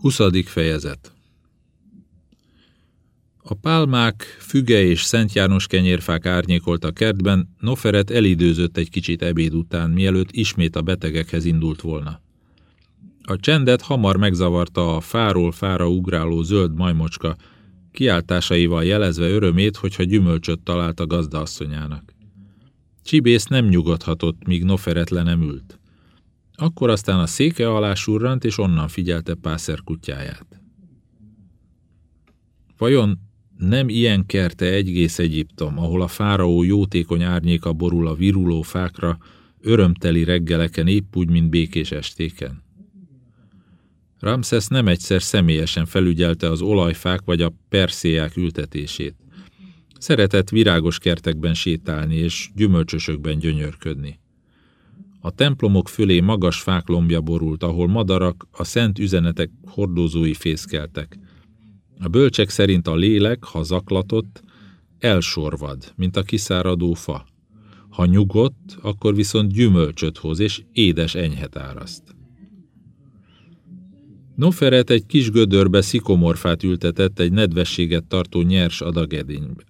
20. fejezet A pálmák, füge és Szent János kenyérfák árnyékolt a kertben, Noferet elidőzött egy kicsit ebéd után, mielőtt ismét a betegekhez indult volna. A csendet hamar megzavarta a fáról fára ugráló zöld majmocska, kiáltásaival jelezve örömét, hogyha gyümölcsöt talált a gazdaasszonyának. Csibész nem nyugodhatott, míg Noferet le nem ült. Akkor aztán a széke alá surrant, és onnan figyelte Pászer kutyáját. Vajon nem ilyen kerte egész Egyiptom, ahol a fáraó jótékony árnyéka borul a viruló fákra, örömteli reggeleken épp úgy, mint békés estéken? Ramszesz nem egyszer személyesen felügyelte az olajfák vagy a perszéják ültetését. Szeretett virágos kertekben sétálni és gyümölcsösökben gyönyörködni. A templomok fölé magas fák lombja borult, ahol madarak, a szent üzenetek hordozói fészkeltek. A bölcsek szerint a lélek, ha zaklatott, elsorvad, mint a kiszáradó fa. Ha nyugodt, akkor viszont gyümölcsöt hoz, és édes enyhet áraszt. Noferet egy kis gödörbe szikomorfát ültetett egy nedvességet tartó nyers adagedénybe.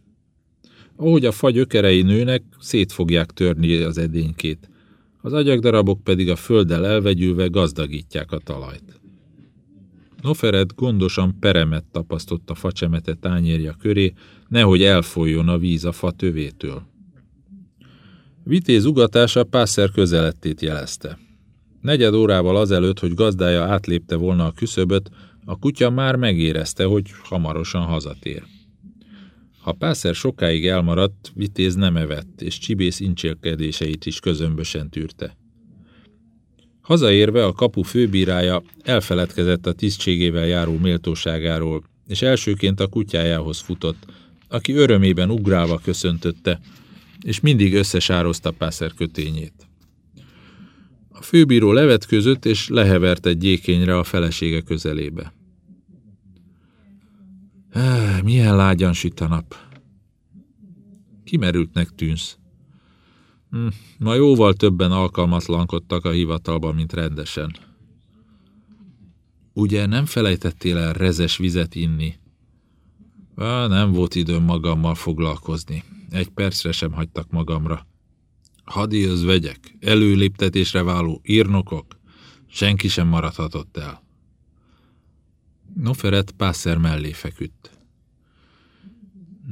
Ahogy a fagy ökerei nőnek, szét fogják törni az edénykét az agyagdarabok pedig a földdel elvegyülve gazdagítják a talajt. Noferet gondosan peremet tapasztott a facsemete tányérja köré, nehogy elfolyjon a víz a fa tövétől. Vitéz ugatása Pászer közelettét jelezte. Negyed órával azelőtt, hogy gazdája átlépte volna a küszöböt, a kutya már megérezte, hogy hamarosan hazatér. Ha Pászer sokáig elmaradt, Vitéz nem evett, és Csibész incsélkedéseit is közömbösen tűrte. Hazaérve a kapu főbírája elfeledkezett a tisztségével járó méltóságáról, és elsőként a kutyájához futott, aki örömében ugrálva köszöntötte, és mindig összesározta Pászer kötényét. A főbíró levetközött, és lehevert egy gyékényre a felesége közelébe. Milyen lágyan süt a nap. Kimerültnek tűnsz. Hm, ma jóval többen alkalmatlankodtak a hivatalban, mint rendesen. Ugye nem felejtettél el rezes vizet inni? Á, nem volt időm magammal foglalkozni. Egy percre sem hagytak magamra. Hadihoz vegyek, előléptetésre váló írnokok, senki sem maradhatott el. Noferet Pászer mellé feküdt.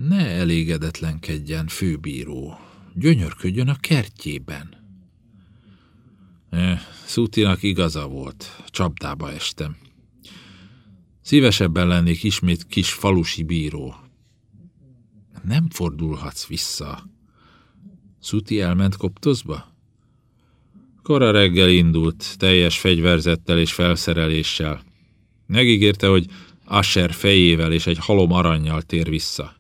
Ne elégedetlenkedjen, főbíró. Gyönyörködjön a kertjében. Eh, Szutinak igaza volt. Csapdába estem. Szívesebben lennék ismét kis falusi bíró. Nem fordulhatsz vissza. Szuti elment Koptozba? Kora reggel indult, teljes fegyverzettel és felszereléssel. Megígérte, hogy Asher fejével és egy halom aranyjal tér vissza.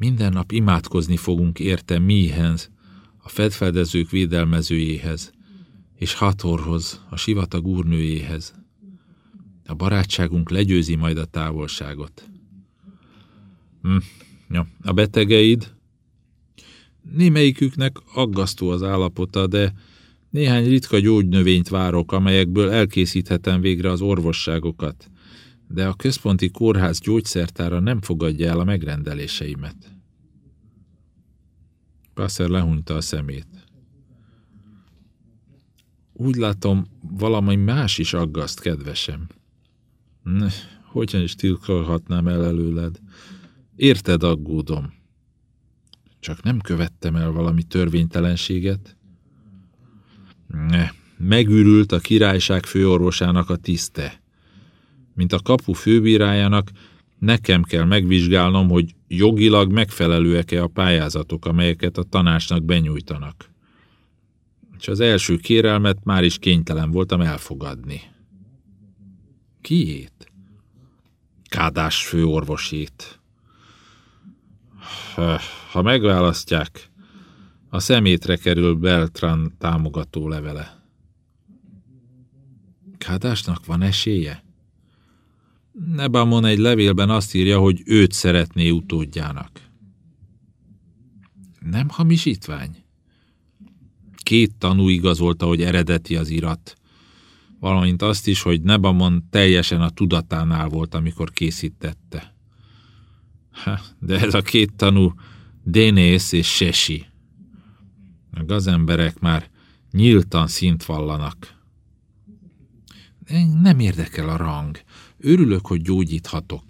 Minden nap imádkozni fogunk érte Míhenz, a fedfedezők védelmezőjéhez, és Hatorhoz, a sivatag úrnőjéhez. A barátságunk legyőzi majd a távolságot. Hm, ja, a betegeid? Némelyiküknek aggasztó az állapota, de néhány ritka gyógynövényt várok, amelyekből elkészíthetem végre az orvosságokat, de a központi kórház gyógyszertára nem fogadja el a megrendeléseimet. Passer lehúnyta a szemét. Úgy látom, valami más is aggaszt, kedvesem. Hogyan is tilkolhatnám el előled? Érted, aggódom. Csak nem követtem el valami törvénytelenséget? Ne, megürült a királyság főorvosának a tiszte. Mint a kapu főbírájának, nekem kell megvizsgálnom, hogy jogilag megfelelőek-e a pályázatok, amelyeket a tanácsnak benyújtanak. És az első kérelmet már is kénytelen voltam elfogadni. Kiét? Kádás főorvosét. Ha megválasztják, a szemétre kerül Beltran támogató levele. Kádásnak van esélye? Nebamon egy levélben azt írja, hogy őt szeretné utódjának. Nem hamisítvány? Két tanú igazolta, hogy eredeti az irat. valamint azt is, hogy Nebamon teljesen a tudatánál volt, amikor készítette. De ez a két tanú Dénész és Sesi. A gazemberek már nyíltan szint vallanak. Nem érdekel a rang. Örülök, hogy gyógyíthatok.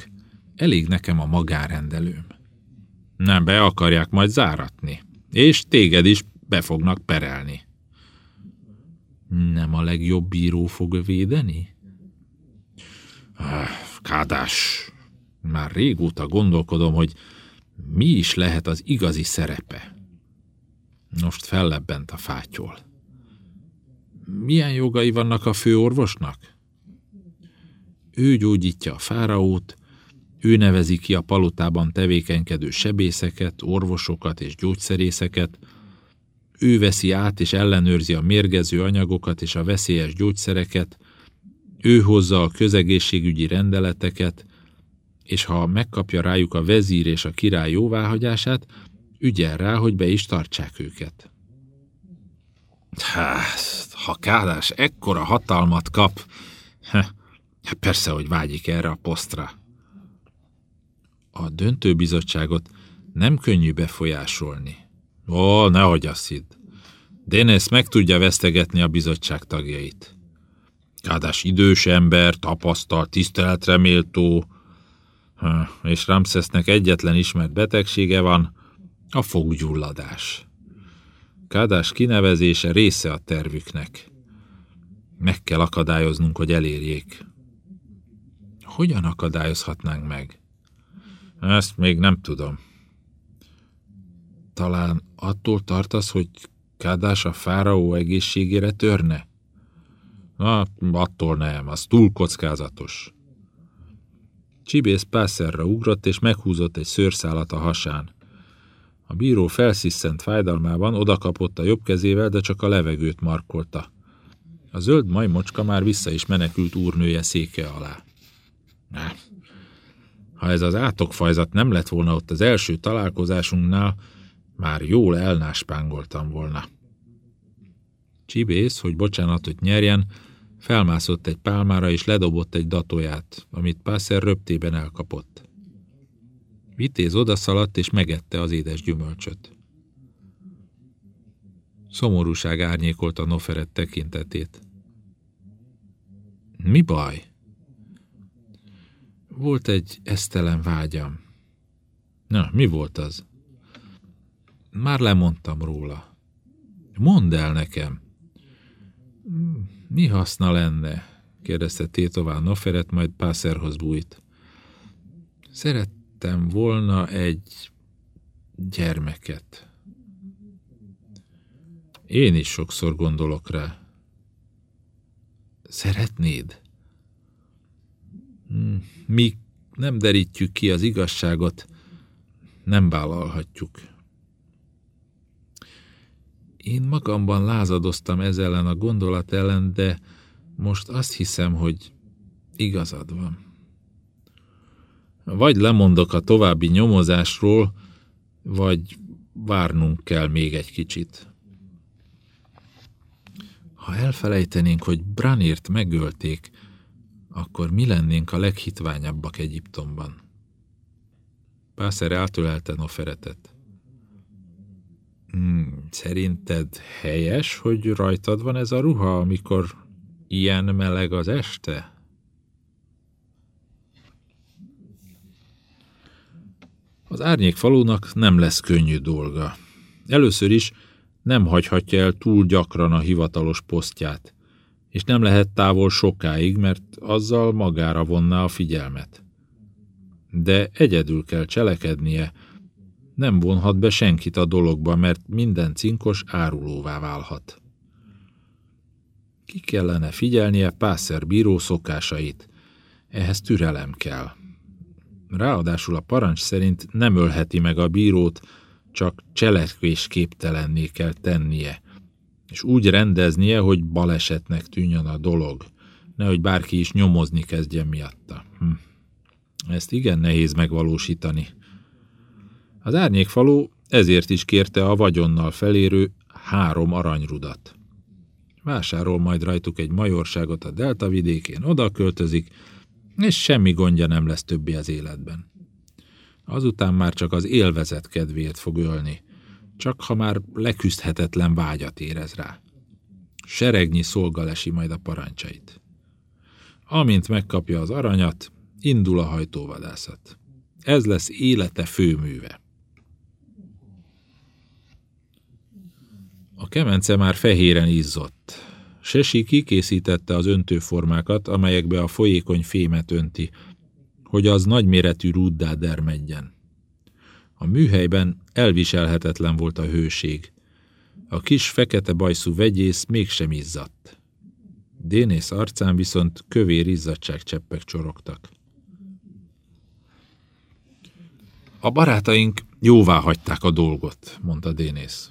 Elég nekem a magárendelőm. Nem be akarják majd záratni. És téged is be fognak perelni. Nem a legjobb bíró fog védeni? Kádás, már régóta gondolkodom, hogy mi is lehet az igazi szerepe. Most fellebbent a fátyol. Milyen jogai vannak a főorvosnak? Ő gyógyítja a fáraót, ő nevezi ki a palotában tevékenykedő sebészeket, orvosokat és gyógyszerészeket, ő veszi át és ellenőrzi a mérgező anyagokat és a veszélyes gyógyszereket, ő hozza a közegészségügyi rendeleteket, és ha megkapja rájuk a vezír és a király jóváhagyását, ügyel rá, hogy be is tartsák őket. Hát, ha Kádás ekkora hatalmat kap, hát persze, hogy vágyik erre a posztra. A döntőbizottságot nem könnyű befolyásolni. Ó, nehogy azt hidd. Dénész meg tudja vesztegetni a bizottság tagjait. Kádás idős ember, tapasztalt, tiszteletre méltó, és Ramszesznek egyetlen ismert betegsége van, a foggyulladás. Kádás kinevezése része a tervüknek. Meg kell akadályoznunk, hogy elérjék. Hogyan akadályozhatnánk meg? Ezt még nem tudom. Talán attól tartasz, hogy Kádás a fáraó egészségére törne? Na, attól nem, az túl kockázatos. Csibész pászerra ugrott, és meghúzott egy szőrszálat a hasán. A bíró felsziszent fájdalmában odakapott a jobb kezével, de csak a levegőt markolta. A zöld majmocska már vissza is menekült úrnője széke alá. Ha ez az átokfajzat nem lett volna ott az első találkozásunknál, már jól elnáspángoltam volna. Csibész, hogy bocsánatot nyerjen, felmászott egy pálmára és ledobott egy datóját, amit Pászer röptében elkapott. Vitéz odaszaladt és megette az édes gyümölcsöt. Szomorúság árnyékolta Noferet tekintetét. Mi baj? Volt egy esztelen vágyam. Na, mi volt az? Már lemondtam róla. Mondd el nekem. Mi haszna lenne? kérdezte Tétován Noferet, majd Pászerhoz bújt. Szerettem volna egy gyermeket. Én is sokszor gondolok rá. Szeretnéd? Hmm, mi nem derítjük ki az igazságot, nem vállalhatjuk. Én magamban lázadoztam ez ellen a gondolat ellen, de most azt hiszem, hogy igazad van. Vagy lemondok a további nyomozásról, vagy várnunk kell még egy kicsit. Ha elfelejtenénk, hogy Branért megölték, akkor mi lennénk a leghitványabbak Egyiptomban? Pászer átölelte Noferetet. Hmm, szerinted helyes, hogy rajtad van ez a ruha, amikor ilyen meleg az este? Az árnyék falunak nem lesz könnyű dolga. Először is nem hagyhatja el túl gyakran a hivatalos posztját, és nem lehet távol sokáig, mert azzal magára vonná a figyelmet. De egyedül kell cselekednie, nem vonhat be senkit a dologba, mert minden cinkos árulóvá válhat. Ki kellene figyelnie Pászer bíró szokásait. Ehhez türelem kell. Ráadásul a parancs szerint nem ölheti meg a bírót, csak cselekvésképtelenné kell tennie, és úgy rendeznie, hogy balesetnek tűnjön a dolog, nehogy bárki is nyomozni kezdjen miatta. Hm. Ezt igen nehéz megvalósítani. Az árnyékfaló ezért is kérte a vagyonnal felérő három aranyrudat. Vásárol majd rajtuk egy majorságot a delta vidékén, oda költözik, és semmi gondja nem lesz többi az életben. Azután már csak az élvezet kedvéért fog ölni, csak ha már leküzdhetetlen vágyat érez rá. Seregnyi szolgalesi majd a parancsait. Amint megkapja az aranyat, indul a hajtóvadászat. Ez lesz élete főműve. A kemence már fehéren izzott. Sesi kikészítette az öntőformákat, amelyekbe a folyékony fémet önti, hogy az nagyméretű rúddá dermedjen. A műhelyben elviselhetetlen volt a hőség. A kis fekete bajszú vegyész mégsem izzadt. Dénész arcán viszont kövér izzadságcseppek csorogtak. A barátaink jóvá hagyták a dolgot, mondta Dénész.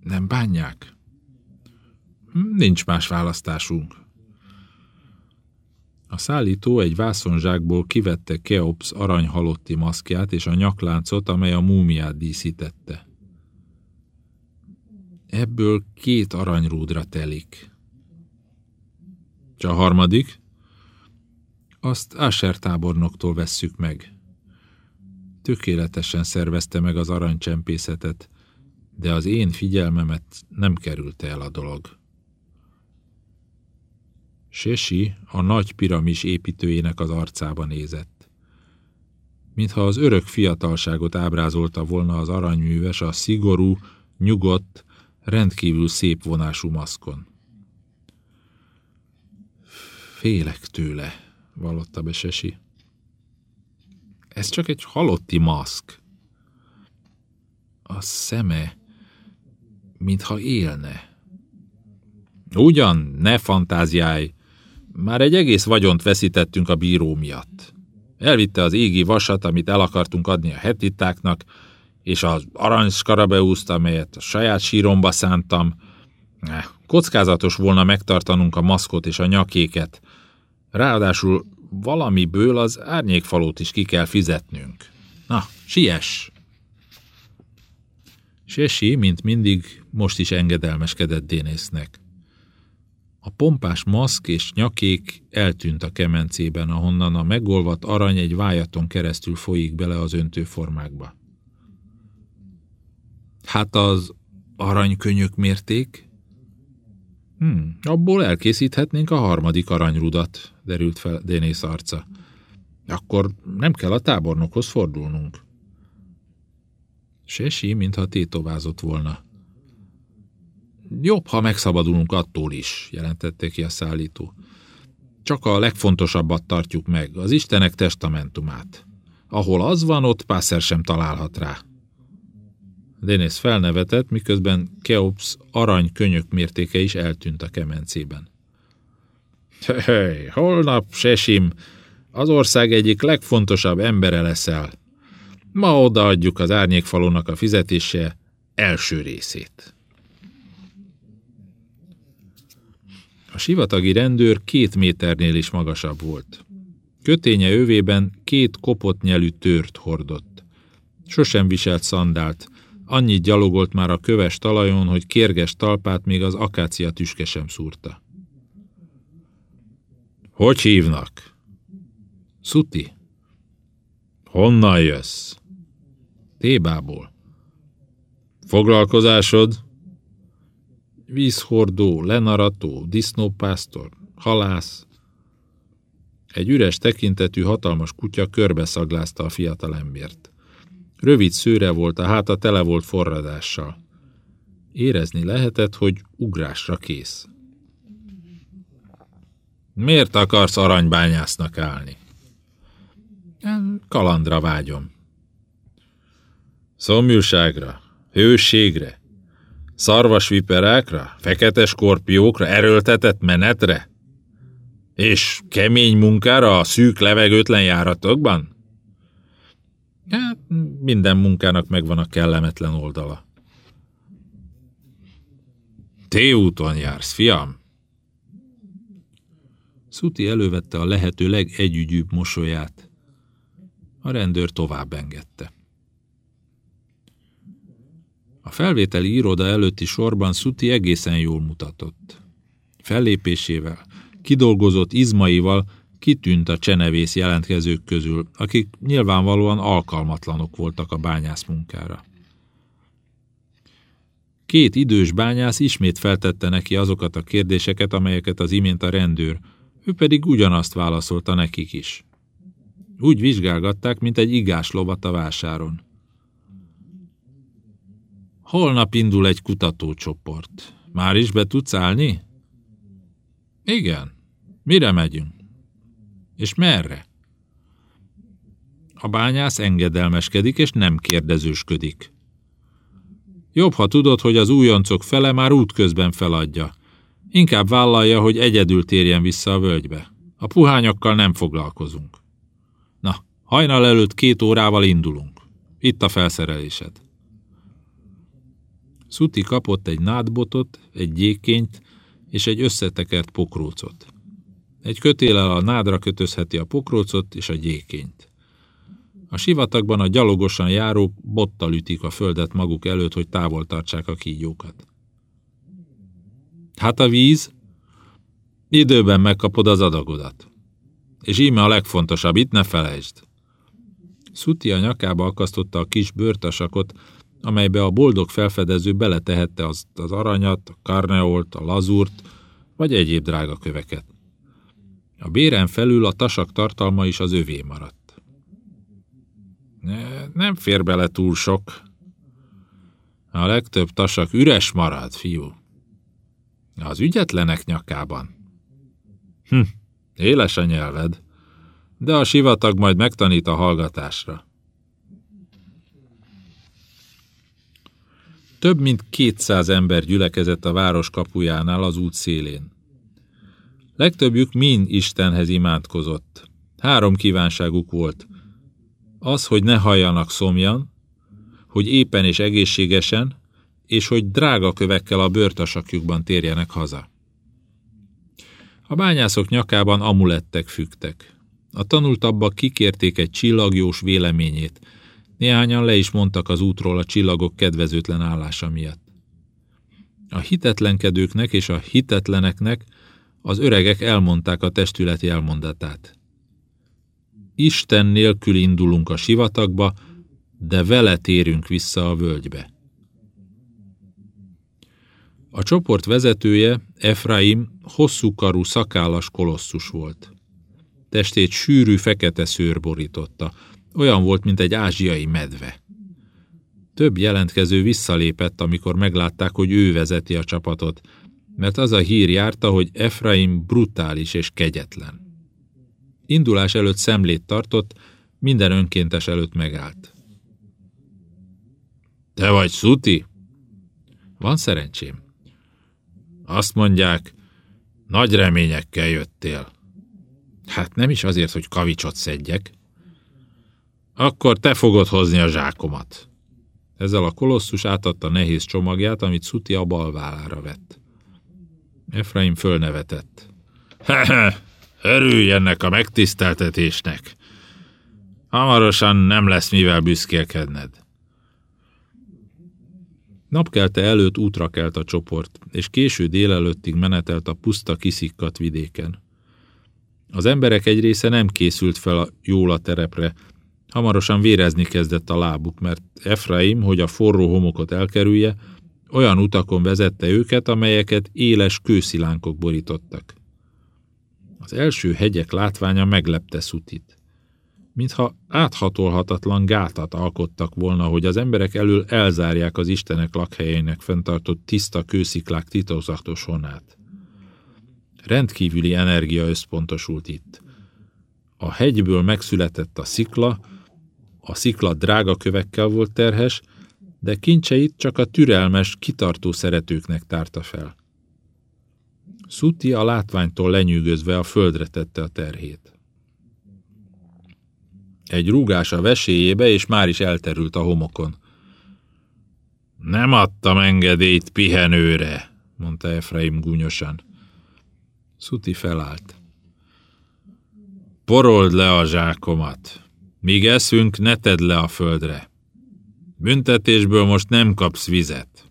Nem bánják? Nincs más választásunk. A szállító egy vászonzsákból kivette Keops aranyhalotti maszkját és a nyakláncot, amely a múmiát díszítette. Ebből két aranyrúdra telik. És a harmadik? Azt Asher tábornoktól vesszük meg. Tökéletesen szervezte meg az aranycsempészetet, de az én figyelmemet nem kerülte el a dolog. Sesi a nagy piramis építőjének az arcába nézett. Mintha az örök fiatalságot ábrázolta volna az aranyműves a szigorú, nyugodt, rendkívül szép vonású maszkon. Félek tőle, vallotta be Sesi. Ez csak egy halotti maszk. A szeme, mintha élne. Ugyan, ne fantáziálj, már egy egész vagyont veszítettünk a bíró miatt. Elvitte az égi vasat, amit el akartunk adni a hetittáknak, és az aranyskarabeuzt, amelyet a saját síromba szántam. Kockázatos volna megtartanunk a maszkot és a nyakéket. Ráadásul valamiből az árnyékfalót is ki kell fizetnünk. Na, siess! Sesi, mint mindig, most is engedelmeskedett Dénésznek. A pompás maszk és nyakék eltűnt a kemencében, ahonnan a megolvat arany egy vájaton keresztül folyik bele az öntőformákba. Hát az aranykönyök mérték? Hmm, abból elkészíthetnénk a harmadik aranyrudat, derült fel Dénész arca. Akkor nem kell a tábornokhoz fordulnunk. Sesi, mintha tétovázott volna. Jobb, ha megszabadulunk attól is, jelentette ki a szállító. Csak a legfontosabbat tartjuk meg, az Istenek testamentumát. Ahol az van, ott Pászer sem találhat rá. Dénész felnevetett, miközben Keops arany könyök mértéke is eltűnt a kemencében. Hey, holnap, Sesim, az ország egyik legfontosabb embere leszel. Ma odaadjuk az árnyékfalónak a fizetése első részét. A sivatagi rendőr két méternél is magasabb volt. Köténye övében két kopott nyelű tört hordott. Sosem viselt szandált, annyit gyalogolt már a köves talajon, hogy kérges talpát még az akácia tüske sem szúrta. Hogy hívnak? Szuti. Honnan jössz? Tébából. Foglalkozásod? Vízhordó, lenarató, disznópásztor, halász. Egy üres tekintetű hatalmas kutya körbeszaglázta a fiatalembért. Rövid szőre volt, a háta tele volt forradással. Érezni lehetett, hogy ugrásra kész. Miért akarsz aranybányásznak állni? Kalandra vágyom. Szomjúságra, hőségre, szarvasviperákra, fekete skorpiókra, erőltetett menetre? És kemény munkára a szűk levegőtlen járatokban? Hát, minden munkának megvan a kellemetlen oldala. úton jársz, fiam? Szuti elővette a lehető legegyügyűbb mosolyát. A rendőr tovább engedte. Felvételi iroda előtti sorban Szuti egészen jól mutatott. Fellépésével, kidolgozott izmaival kitűnt a csenevész jelentkezők közül, akik nyilvánvalóan alkalmatlanok voltak a bányász munkára. Két idős bányász ismét feltette neki azokat a kérdéseket, amelyeket az imént a rendőr, ő pedig ugyanazt válaszolta nekik is. Úgy vizsgálgatták, mint egy igás lovat a vásáron. Holnap indul egy kutatócsoport. Már is be tudsz állni? Igen. Mire megyünk? És merre? A bányász engedelmeskedik, és nem kérdezősködik. Jobb, ha tudod, hogy az újoncok fele már útközben feladja. Inkább vállalja, hogy egyedül térjen vissza a völgybe. A puhányokkal nem foglalkozunk. Na, hajnal előtt két órával indulunk. Itt a felszerelésed. Szuti kapott egy nádbotot, egy gyékényt és egy összetekert pokrócot. Egy kötélel a nádra kötözheti a pokrócot és a gyékényt. A sivatagban a gyalogosan járók bottal ütik a földet maguk előtt, hogy távol tartsák a kígyókat. Hát a víz? Időben megkapod az adagodat. És íme a legfontosabb, itt ne felejtsd. Szuti a nyakába akasztotta a kis bőrtasakot, amelybe a boldog felfedező beletehette az, az aranyat, a karneolt, a lazurt, vagy egyéb drága köveket. A béren felül a tasak tartalma is az övé maradt. Ne, nem fér bele túl sok. A legtöbb tasak üres marad, fiú. Az ügyetlenek nyakában. Hm, éles a nyelved, de a sivatag majd megtanít a hallgatásra. Több mint kétszáz ember gyülekezett a város kapujánál az út szélén. Legtöbbjük mind Istenhez imádkozott. Három kívánságuk volt. Az, hogy ne halljanak szomjan, hogy éppen és egészségesen, és hogy drága kövekkel a bőrtasakjukban térjenek haza. A bányászok nyakában amulettek fügtek. A tanultabbak kikérték egy csillagjós véleményét, Néhányan le is mondtak az útról a csillagok kedvezőtlen állása miatt. A hitetlenkedőknek és a hitetleneknek az öregek elmondták a testületi elmondatát. Isten nélkül indulunk a sivatagba, de vele térünk vissza a völgybe. A csoport vezetője, Efraim, hosszúkarú szakállas kolosszus volt. Testét sűrű fekete szőr borította, olyan volt, mint egy ázsiai medve. Több jelentkező visszalépett, amikor meglátták, hogy ő vezeti a csapatot, mert az a hír járta, hogy Efraim brutális és kegyetlen. Indulás előtt szemlét tartott, minden önkéntes előtt megállt. Te vagy Szuti? Van szerencsém. Azt mondják, nagy reményekkel jöttél. Hát nem is azért, hogy kavicsot szedjek. Akkor te fogod hozni a zsákomat. Ezzel a kolosszus átadta nehéz csomagját, amit Szuti a bal vett. Efraim fölnevetett. Hehe, örülj ennek a megtiszteltetésnek. Hamarosan nem lesz mivel büszkélkedned. Napkelte előtt útra kelt a csoport, és késő délelőttig menetelt a puszta kiszikkat vidéken. Az emberek egy része nem készült fel a jól a terepre, Hamarosan vérezni kezdett a lábuk, mert Efraim, hogy a forró homokot elkerülje, olyan utakon vezette őket, amelyeket éles kőszilánkok borítottak. Az első hegyek látványa meglepte Szutit. Mintha áthatolhatatlan gátat alkottak volna, hogy az emberek elől elzárják az istenek lakhelyének fenntartott tiszta kősziklák titokzatos honát. Rendkívüli energia összpontosult itt. A hegyből megszületett a szikla, a szikla drága kövekkel volt terhes, de kincseit csak a türelmes, kitartó szeretőknek tárta fel. Szuti a látványtól lenyűgözve a földre tette a terhét. Egy rúgás a veséjébe, és már is elterült a homokon. Nem adtam engedélyt pihenőre, mondta Efraim gúnyosan. Szuti felállt. Porold le a zsákomat, Míg eszünk, ne tedd le a földre. Büntetésből most nem kapsz vizet.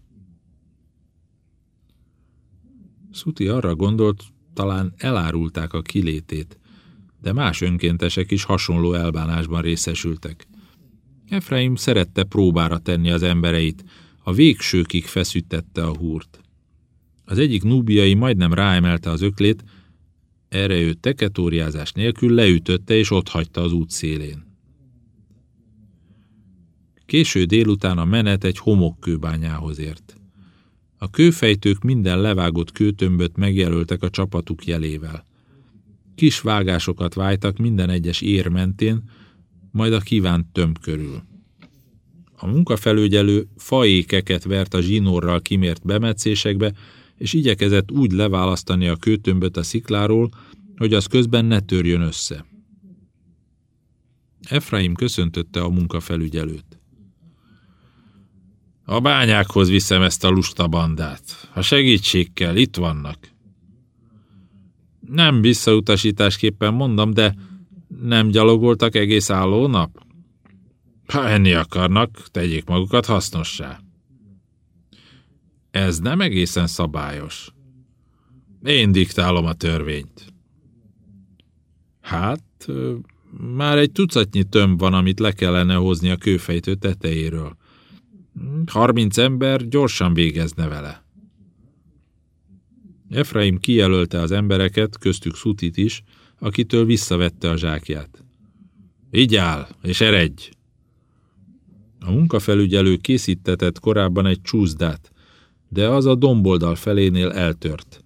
Szuti arra gondolt, talán elárulták a kilétét, de más önkéntesek is hasonló elbánásban részesültek. Efraim szerette próbára tenni az embereit, a végsőkig feszüttette a húrt. Az egyik núbiai majdnem ráemelte az öklét, erre ő teketóriázás nélkül leütötte és hagyta az út szélén. Késő délután a menet egy homokkőbányához ért. A kőfejtők minden levágott kőtömböt megjelöltek a csapatuk jelével. Kis vágásokat vájtak minden egyes ér mentén, majd a kívánt tömb körül. A munkafelügyelő faékeket vert a zsinórral kimért bemetszésekbe, és igyekezett úgy leválasztani a kőtömböt a szikláról, hogy az közben ne törjön össze. Efraim köszöntötte a munkafelügyelőt. A bányákhoz viszem ezt a lusta bandát. Ha segítség kell, itt vannak. Nem visszautasításképpen mondom, de nem gyalogoltak egész álló nap? Ha enni akarnak, tegyék magukat hasznossá. Ez nem egészen szabályos. Én diktálom a törvényt. Hát, már egy tucatnyi tömb van, amit le kellene hozni a kőfejtő tetejéről. Harminc ember gyorsan végezne vele. Efraim kijelölte az embereket, köztük Szutit is, akitől visszavette a zsákját. Így áll, és eredj! A munkafelügyelő készítetett korábban egy csúszdát, de az a domboldal felénél eltört.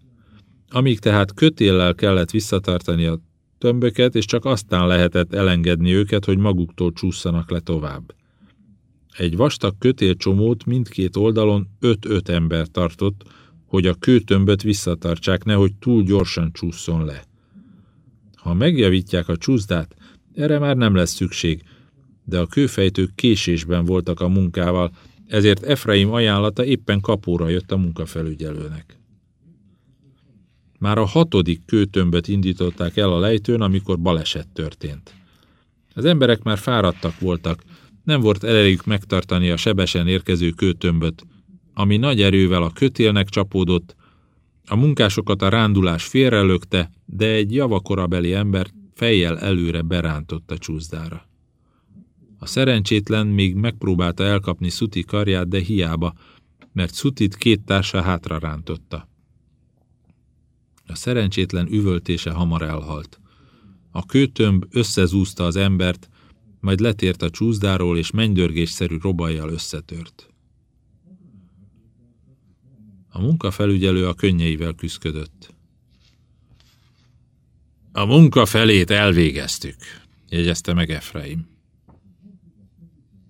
Amíg tehát kötéllel kellett visszatartani a tömböket, és csak aztán lehetett elengedni őket, hogy maguktól csúszanak le tovább. Egy vastag kötélcsomót mindkét oldalon öt-öt ember tartott, hogy a kőtömböt visszatartsák, nehogy túl gyorsan csúszson le. Ha megjavítják a csúszdát, erre már nem lesz szükség, de a kőfejtők késésben voltak a munkával, ezért Efraim ajánlata éppen kapóra jött a munkafelügyelőnek. Már a hatodik kőtömböt indították el a lejtőn, amikor baleset történt. Az emberek már fáradtak voltak, nem volt elejük megtartani a sebesen érkező kőtömböt, ami nagy erővel a kötélnek csapódott, a munkásokat a rándulás félrelökte, de egy javakorabeli ember fejjel előre berántott a csúszdára. A szerencsétlen még megpróbálta elkapni Szuti karját, de hiába, mert Szutit két társa hátra rántotta. A szerencsétlen üvöltése hamar elhalt. A kőtömb összezúzta az embert, majd letért a csúszdáról, és mennydörgésszerű robajjal összetört. A munkafelügyelő a könnyeivel küszködött. A munka felét elvégeztük, jegyezte meg Efraim.